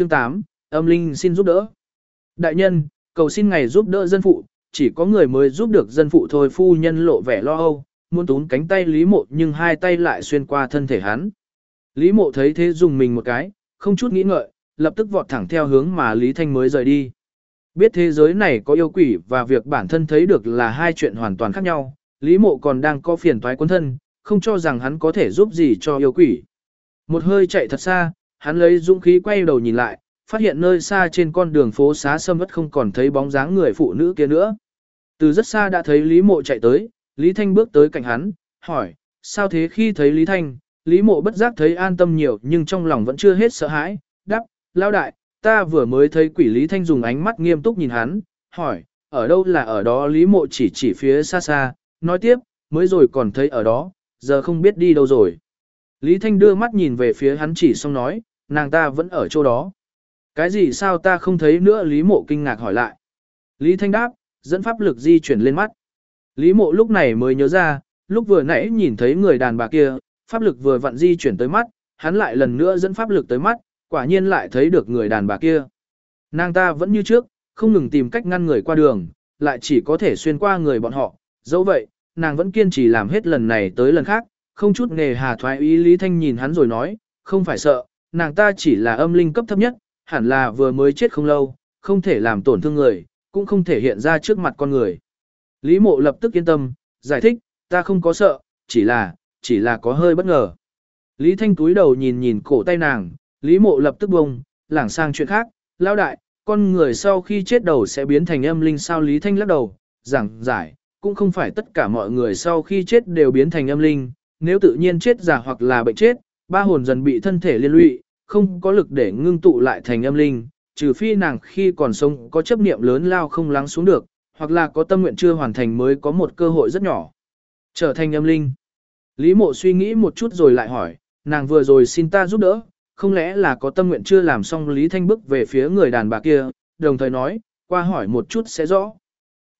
Chương 8, âm linh xin giúp đỡ. Đại nhân, cầu xin ngài giúp đỡ dân phụ, chỉ có người mới giúp được dân phụ thôi phu nhân lộ vẻ lo âu, muốn tún cánh tay Lý Mộ nhưng hai tay lại xuyên qua thân thể hắn. Lý Mộ thấy thế dùng mình một cái, không chút nghĩ ngợi, lập tức vọt thẳng theo hướng mà Lý Thanh mới rời đi. Biết thế giới này có yêu quỷ và việc bản thân thấy được là hai chuyện hoàn toàn khác nhau, Lý Mộ còn đang có phiền toái quân thân, không cho rằng hắn có thể giúp gì cho yêu quỷ. Một hơi chạy thật xa, hắn lấy dũng khí quay đầu nhìn lại, phát hiện nơi xa trên con đường phố xá sâm vất không còn thấy bóng dáng người phụ nữ kia nữa. Từ rất xa đã thấy Lý Mộ chạy tới, Lý Thanh bước tới cạnh hắn, hỏi, sao thế khi thấy Lý Thanh, Lý Mộ bất giác thấy an tâm nhiều nhưng trong lòng vẫn chưa hết sợ hãi, đáp, lao đại, ta vừa mới thấy quỷ Lý Thanh dùng ánh mắt nghiêm túc nhìn hắn, hỏi, ở đâu là ở đó Lý Mộ chỉ chỉ phía xa xa, nói tiếp, mới rồi còn thấy ở đó, giờ không biết đi đâu rồi. Lý Thanh đưa mắt nhìn về phía hắn chỉ xong nói, nàng ta vẫn ở chỗ đó. Cái gì sao ta không thấy nữa Lý Mộ kinh ngạc hỏi lại. Lý Thanh đáp, dẫn pháp lực di chuyển lên mắt. Lý Mộ lúc này mới nhớ ra, lúc vừa nãy nhìn thấy người đàn bà kia, pháp lực vừa vặn di chuyển tới mắt, hắn lại lần nữa dẫn pháp lực tới mắt, quả nhiên lại thấy được người đàn bà kia. Nàng ta vẫn như trước, không ngừng tìm cách ngăn người qua đường, lại chỉ có thể xuyên qua người bọn họ. Dẫu vậy, nàng vẫn kiên trì làm hết lần này tới lần khác, không chút nghề hà thoái ý Lý Thanh nhìn hắn rồi nói, không phải sợ, nàng ta chỉ là âm linh cấp thấp nhất, hẳn là vừa mới chết không lâu, không thể làm tổn thương người, cũng không thể hiện ra trước mặt con người. Lý mộ lập tức yên tâm, giải thích, ta không có sợ, chỉ là, chỉ là có hơi bất ngờ. Lý Thanh túi đầu nhìn nhìn cổ tay nàng, Lý mộ lập tức bông, lảng sang chuyện khác, lao đại, con người sau khi chết đầu sẽ biến thành âm linh sao Lý Thanh lắc đầu, giảng giải, cũng không phải tất cả mọi người sau khi chết đều biến thành âm linh, nếu tự nhiên chết giả hoặc là bệnh chết, ba hồn dần bị thân thể liên lụy, không có lực để ngưng tụ lại thành âm linh, trừ phi nàng khi còn sống có chấp niệm lớn lao không lắng xuống được, hoặc là có tâm nguyện chưa hoàn thành mới có một cơ hội rất nhỏ. Trở thành âm linh. Lý mộ suy nghĩ một chút rồi lại hỏi, nàng vừa rồi xin ta giúp đỡ, không lẽ là có tâm nguyện chưa làm xong Lý Thanh bước về phía người đàn bà kia, đồng thời nói, qua hỏi một chút sẽ rõ.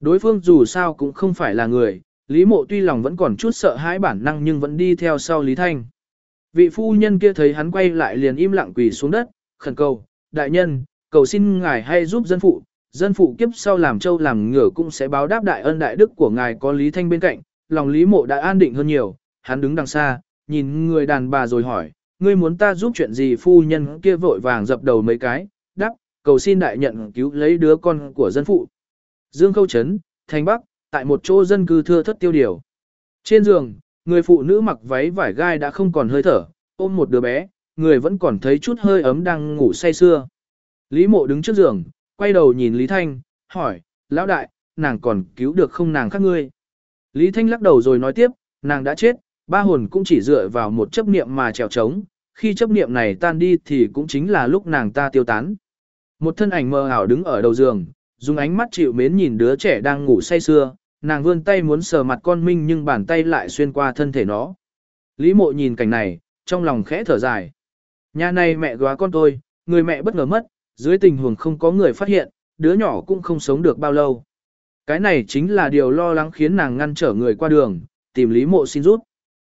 Đối phương dù sao cũng không phải là người, Lý mộ tuy lòng vẫn còn chút sợ hãi bản năng nhưng vẫn đi theo sau Lý Thanh. Vị phu nhân kia thấy hắn quay lại liền im lặng quỳ xuống đất, khẩn cầu, đại nhân, cầu xin ngài hay giúp dân phụ, dân phụ kiếp sau làm châu làm ngửa cũng sẽ báo đáp đại ân đại đức của ngài có Lý Thanh bên cạnh, lòng Lý mộ đã an định hơn nhiều, hắn đứng đằng xa, nhìn người đàn bà rồi hỏi, ngươi muốn ta giúp chuyện gì phu nhân kia vội vàng dập đầu mấy cái, đáp, cầu xin đại nhận cứu lấy đứa con của dân phụ. Dương Khâu Trấn, Thành Bắc, tại một chỗ dân cư thưa thất tiêu điều. Trên giường, người phụ nữ mặc váy vải gai đã không còn hơi thở, ôm một đứa bé, người vẫn còn thấy chút hơi ấm đang ngủ say sưa. Lý mộ đứng trước giường, quay đầu nhìn Lý Thanh, hỏi, lão đại, nàng còn cứu được không nàng khác ngươi? Lý Thanh lắc đầu rồi nói tiếp, nàng đã chết, ba hồn cũng chỉ dựa vào một chấp niệm mà trèo trống, khi chấp niệm này tan đi thì cũng chính là lúc nàng ta tiêu tán. Một thân ảnh mơ ảo đứng ở đầu giường, dùng ánh mắt chịu mến nhìn đứa trẻ đang ngủ say sưa, nàng vươn tay muốn sờ mặt con Minh nhưng bàn tay lại xuyên qua thân thể nó. Lý mộ nhìn cảnh này, trong lòng khẽ thở dài. Nhà này mẹ góa con tôi, người mẹ bất ngờ mất, dưới tình huống không có người phát hiện, đứa nhỏ cũng không sống được bao lâu. Cái này chính là điều lo lắng khiến nàng ngăn trở người qua đường, tìm Lý mộ xin rút.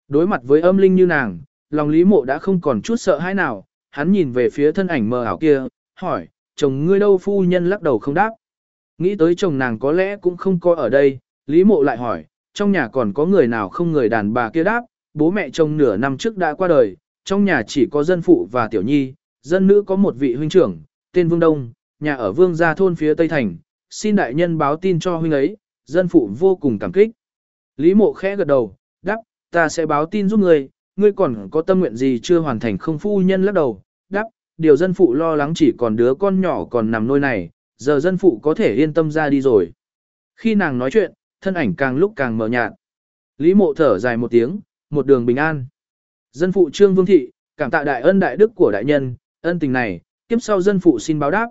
Đối mặt với âm linh như nàng, lòng Lý mộ đã không còn chút sợ hãi nào, hắn nhìn về phía thân ảnh mờ ảo kia, hỏi, chồng ngươi đâu phu nhân lắc đầu không đáp. Nghĩ tới chồng nàng có lẽ cũng không có ở đây, Lý mộ lại hỏi, trong nhà còn có người nào không người đàn bà kia đáp, bố mẹ chồng nửa năm trước đã qua đời, trong nhà chỉ có dân phụ và tiểu nhi, dân nữ có một vị huynh trưởng, tên Vương Đông, nhà ở Vương Gia thôn phía Tây Thành, xin đại nhân báo tin cho huynh ấy, dân phụ vô cùng cảm kích. Lý mộ khẽ gật đầu, đáp, ta sẽ báo tin giúp ngươi, ngươi còn có tâm nguyện gì chưa hoàn thành không phu nhân lắc đầu, đáp, điều dân phụ lo lắng chỉ còn đứa con nhỏ còn nằm nôi này, giờ dân phụ có thể yên tâm ra đi rồi. Khi nàng nói chuyện, thân ảnh càng lúc càng mờ nhạt. Lý mộ thở dài một tiếng, một đường bình an. Dân phụ trương vương thị, cảm tạ đại ân đại đức của đại nhân, ân tình này, kiếp sau dân phụ xin báo đáp.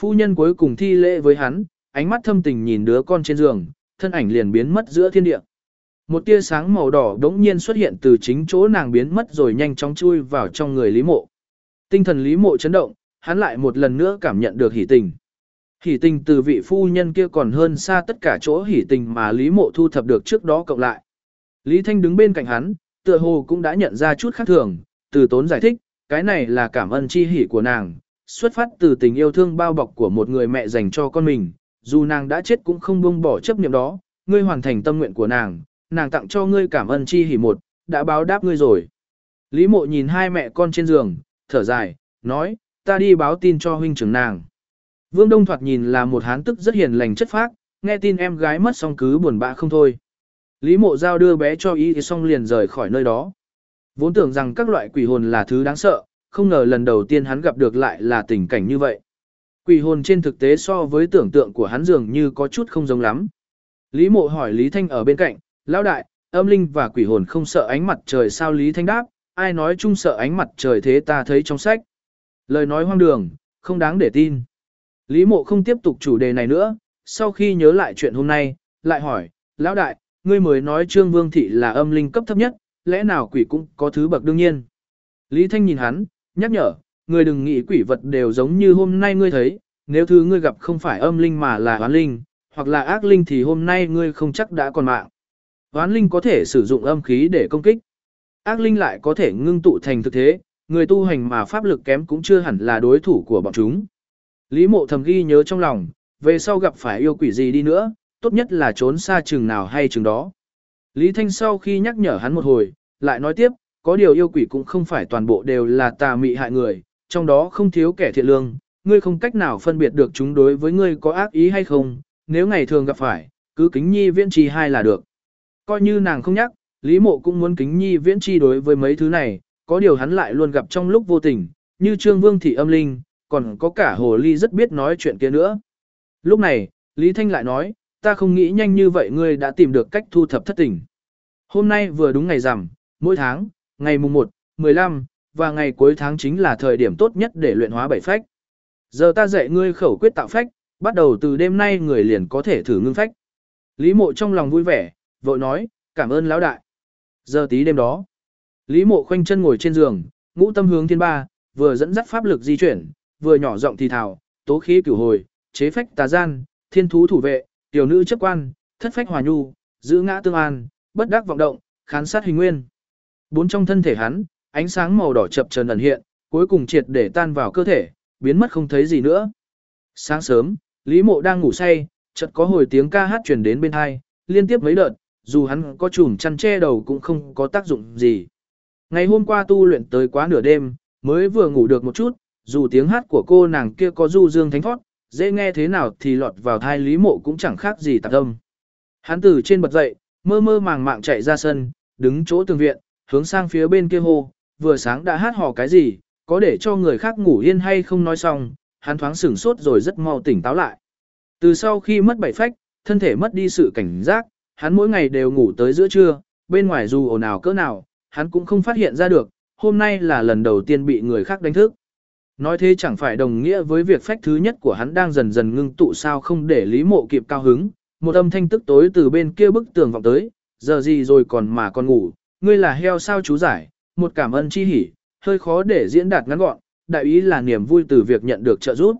Phu nhân cuối cùng thi lễ với hắn, ánh mắt thâm tình nhìn đứa con trên giường, thân ảnh liền biến mất giữa thiên địa. Một tia sáng màu đỏ đống nhiên xuất hiện từ chính chỗ nàng biến mất rồi nhanh chóng chui vào trong người Lý Mộ. Tinh thần Lý Mộ chấn động, hắn lại một lần nữa cảm nhận được hỉ tình. Hỉ tình từ vị phu nhân kia còn hơn xa tất cả chỗ hỉ tình mà Lý Mộ thu thập được trước đó cộng lại. Lý Thanh đứng bên cạnh hắn, tựa hồ cũng đã nhận ra chút khác thường, từ tốn giải thích, cái này là cảm ơn chi hỉ của nàng, xuất phát từ tình yêu thương bao bọc của một người mẹ dành cho con mình, dù nàng đã chết cũng không buông bỏ chấp niệm đó, ngươi hoàn thành tâm nguyện của nàng, nàng tặng cho ngươi cảm ơn chi hỉ một, đã báo đáp ngươi rồi. Lý mộ nhìn hai mẹ con trên giường, thở dài, nói, ta đi báo tin cho huynh trưởng nàng. Vương Đông thoạt nhìn là một hán tức rất hiền lành chất phác, nghe tin em gái mất xong cứ buồn bã không thôi. Lý mộ giao đưa bé cho y xong liền rời khỏi nơi đó. Vốn tưởng rằng các loại quỷ hồn là thứ đáng sợ, không ngờ lần đầu tiên hắn gặp được lại là tình cảnh như vậy. Quỷ hồn trên thực tế so với tưởng tượng của hắn dường như có chút không giống lắm. Lý mộ hỏi Lý Thanh ở bên cạnh, lão đại, âm linh và quỷ hồn không sợ ánh mặt trời sao Lý Thanh đáp, ai nói chung sợ ánh mặt trời thế ta thấy trong sách. Lời nói hoang đường, không đáng để tin. Lý mộ không tiếp tục chủ đề này nữa, sau khi nhớ lại chuyện hôm nay, lại hỏi, lão đại, ngươi mới nói Trương Vương Thị là âm linh cấp thấp nhất, lẽ nào quỷ cũng có thứ bậc đương nhiên. Lý Thanh nhìn hắn, nhắc nhở, ngươi đừng nghĩ quỷ vật đều giống như hôm nay ngươi thấy, nếu thứ ngươi gặp không phải âm linh mà là oán linh, hoặc là ác linh thì hôm nay ngươi không chắc đã còn mạng. Oán linh có thể sử dụng âm khí để công kích. Ác linh lại có thể ngưng tụ thành thực thế, người tu hành mà pháp lực kém cũng chưa hẳn là đối thủ của bọn chúng. Lý mộ thầm ghi nhớ trong lòng, về sau gặp phải yêu quỷ gì đi nữa, tốt nhất là trốn xa chừng nào hay chừng đó. Lý Thanh sau khi nhắc nhở hắn một hồi, lại nói tiếp, có điều yêu quỷ cũng không phải toàn bộ đều là tà mị hại người, trong đó không thiếu kẻ thiện lương, ngươi không cách nào phân biệt được chúng đối với ngươi có ác ý hay không, nếu ngày thường gặp phải, cứ kính nhi viễn trì hai là được. Coi như nàng không nhắc, Lý Mộ cũng muốn kính nhi viễn chi đối với mấy thứ này, có điều hắn lại luôn gặp trong lúc vô tình, như Trương Vương Thị âm linh, còn có cả Hồ Ly rất biết nói chuyện kia nữa. Lúc này, Lý Thanh lại nói, ta không nghĩ nhanh như vậy ngươi đã tìm được cách thu thập thất tình. Hôm nay vừa đúng ngày rằm, mỗi tháng, ngày mùng 1, 15, và ngày cuối tháng chính là thời điểm tốt nhất để luyện hóa bảy phách. Giờ ta dạy ngươi khẩu quyết tạo phách, bắt đầu từ đêm nay người liền có thể thử ngưng phách. Lý mộ trong lòng vui vẻ, vội nói, cảm ơn lão đại. Giờ tí đêm đó, Lý mộ khoanh chân ngồi trên giường, ngũ tâm hướng thiên ba, vừa dẫn dắt pháp lực di chuyển, vừa nhỏ giọng thì thào, tố khí cửu hồi, chế phách tà gian, thiên thú thủ vệ, tiểu nữ chấp quan, thất phách hòa nhu, giữ ngã tương an, bất đắc vọng động, khán sát hình nguyên. Bốn trong thân thể hắn, ánh sáng màu đỏ chập chờn ẩn hiện, cuối cùng triệt để tan vào cơ thể, biến mất không thấy gì nữa. Sáng sớm, Lý Mộ đang ngủ say, chợt có hồi tiếng ca hát truyền đến bên hai, liên tiếp mấy đợt, dù hắn có chùm chăn che đầu cũng không có tác dụng gì. Ngày hôm qua tu luyện tới quá nửa đêm, mới vừa ngủ được một chút, dù tiếng hát của cô nàng kia có du dương thánh thoát, dễ nghe thế nào thì lọt vào thai lý mộ cũng chẳng khác gì tạp âm. Hắn từ trên bật dậy, mơ mơ màng màng chạy ra sân, đứng chỗ tường viện, hướng sang phía bên kia hồ, vừa sáng đã hát hò cái gì, có để cho người khác ngủ yên hay không nói xong, hắn thoáng sửng sốt rồi rất mau tỉnh táo lại. Từ sau khi mất bảy phách, thân thể mất đi sự cảnh giác, hắn mỗi ngày đều ngủ tới giữa trưa, bên ngoài dù ồn ào cỡ nào, hắn cũng không phát hiện ra được, hôm nay là lần đầu tiên bị người khác đánh thức. Nói thế chẳng phải đồng nghĩa với việc phách thứ nhất của hắn đang dần dần ngưng tụ sao không để Lý Mộ kịp cao hứng, một âm thanh tức tối từ bên kia bức tường vọng tới, giờ gì rồi còn mà còn ngủ, ngươi là heo sao chú giải, một cảm ơn chi hỉ, hơi khó để diễn đạt ngắn gọn, đại ý là niềm vui từ việc nhận được trợ giúp.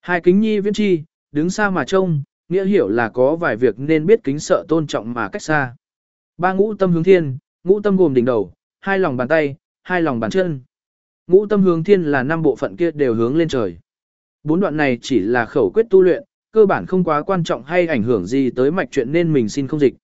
Hai kính nhi viễn chi, đứng xa mà trông, nghĩa hiểu là có vài việc nên biết kính sợ tôn trọng mà cách xa. Ba ngũ tâm hướng thiên, ngũ tâm gồm đỉnh đầu, hai lòng bàn tay, hai lòng bàn chân. Ngũ tâm hướng thiên là năm bộ phận kia đều hướng lên trời. Bốn đoạn này chỉ là khẩu quyết tu luyện, cơ bản không quá quan trọng hay ảnh hưởng gì tới mạch chuyện nên mình xin không dịch.